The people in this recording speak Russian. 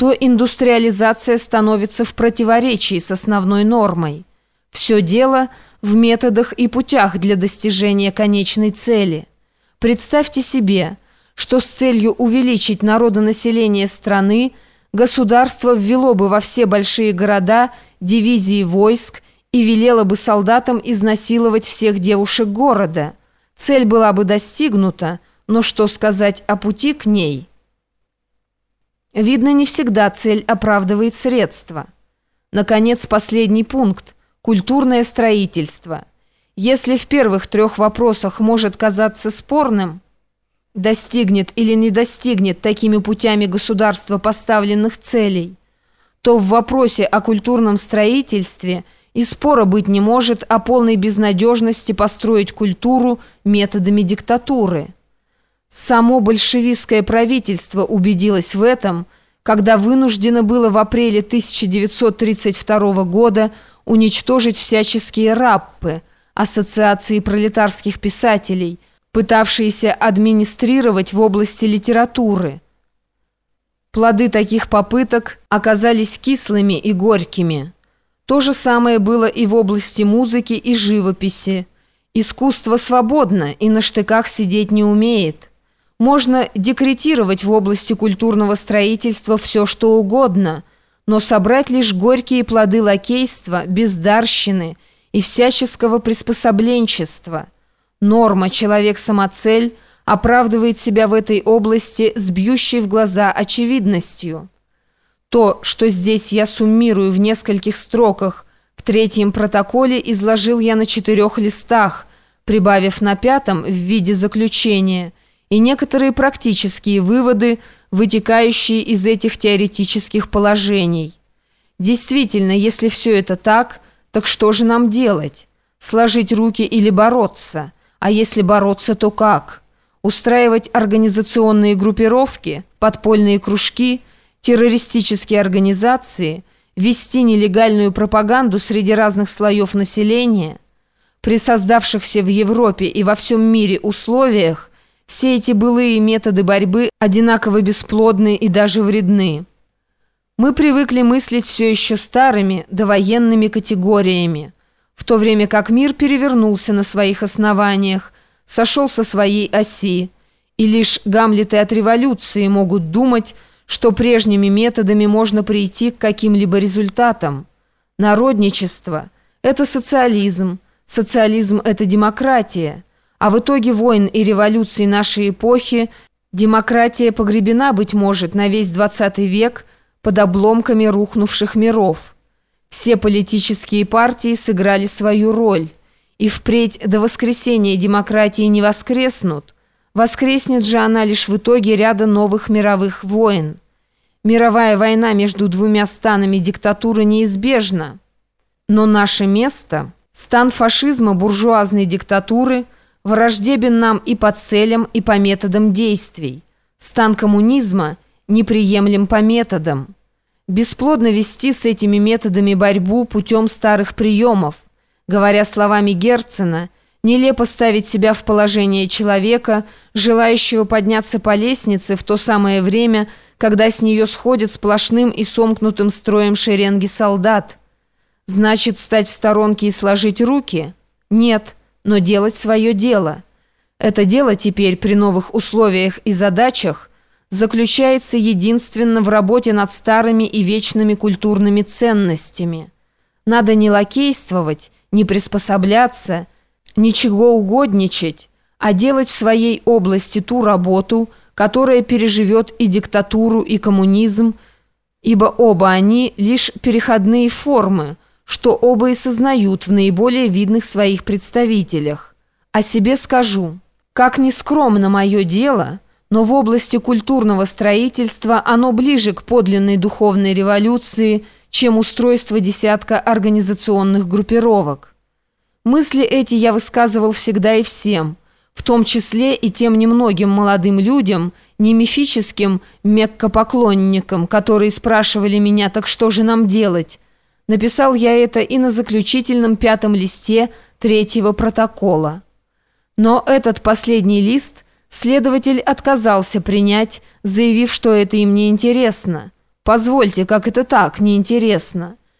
то индустриализация становится в противоречии с основной нормой. Все дело в методах и путях для достижения конечной цели. Представьте себе, что с целью увеличить народонаселение страны государство ввело бы во все большие города дивизии войск и велело бы солдатам изнасиловать всех девушек города. Цель была бы достигнута, но что сказать о пути к ней? Видно, не всегда цель оправдывает средства. Наконец, последний пункт – культурное строительство. Если в первых трех вопросах может казаться спорным, достигнет или не достигнет такими путями государства поставленных целей, то в вопросе о культурном строительстве и спора быть не может о полной безнадежности построить культуру методами диктатуры – Само большевистское правительство убедилось в этом, когда вынуждено было в апреле 1932 года уничтожить всяческие раппы, ассоциации пролетарских писателей, пытавшиеся администрировать в области литературы. Плоды таких попыток оказались кислыми и горькими. То же самое было и в области музыки и живописи. Искусство свободно и на штыках сидеть не умеет. Можно декретировать в области культурного строительства все, что угодно, но собрать лишь горькие плоды лакейства, бездарщины и всяческого приспособленчества. Норма «человек-самоцель» оправдывает себя в этой области с бьющей в глаза очевидностью. То, что здесь я суммирую в нескольких строках, в третьем протоколе изложил я на четырех листах, прибавив на пятом в виде заключения – и некоторые практические выводы, вытекающие из этих теоретических положений. Действительно, если все это так, так что же нам делать? Сложить руки или бороться? А если бороться, то как? Устраивать организационные группировки, подпольные кружки, террористические организации, вести нелегальную пропаганду среди разных слоев населения? При создавшихся в Европе и во всем мире условиях все эти былые методы борьбы одинаково бесплодны и даже вредны. Мы привыкли мыслить все еще старыми, довоенными категориями, в то время как мир перевернулся на своих основаниях, сошел со своей оси, и лишь гамлеты от революции могут думать, что прежними методами можно прийти к каким-либо результатам. Народничество – это социализм, социализм – это демократия – а в итоге войн и революций нашей эпохи демократия погребена, быть может, на весь 20 век под обломками рухнувших миров. Все политические партии сыграли свою роль, и впредь до воскресения демократии не воскреснут. Воскреснет же она лишь в итоге ряда новых мировых войн. Мировая война между двумя станами диктатуры неизбежна. Но наше место – стан фашизма буржуазной диктатуры – враждебен нам и по целям, и по методам действий. Стан коммунизма неприемлем по методам. Бесплодно вести с этими методами борьбу путем старых приемов. Говоря словами Герцена, нелепо ставить себя в положение человека, желающего подняться по лестнице в то самое время, когда с нее сходят сплошным и сомкнутым строем шеренги солдат. Значит, стать в сторонке и сложить руки? Нет но делать свое дело. Это дело теперь при новых условиях и задачах заключается единственно в работе над старыми и вечными культурными ценностями. Надо не лакействовать, не приспособляться, ничего угодничать, а делать в своей области ту работу, которая переживет и диктатуру, и коммунизм, ибо оба они лишь переходные формы – что оба и сознают в наиболее видных своих представителях. О себе скажу. Как ни скромно мое дело, но в области культурного строительства оно ближе к подлинной духовной революции, чем устройство десятка организационных группировок. Мысли эти я высказывал всегда и всем, в том числе и тем немногим молодым людям, не мифическим меккопоклонникам, которые спрашивали меня, так что же нам делать, Написал я это и на заключительном пятом листе третьего протокола. Но этот последний лист следователь отказался принять, заявив, что это им не интересно. Позвольте, как это так, неинтересно.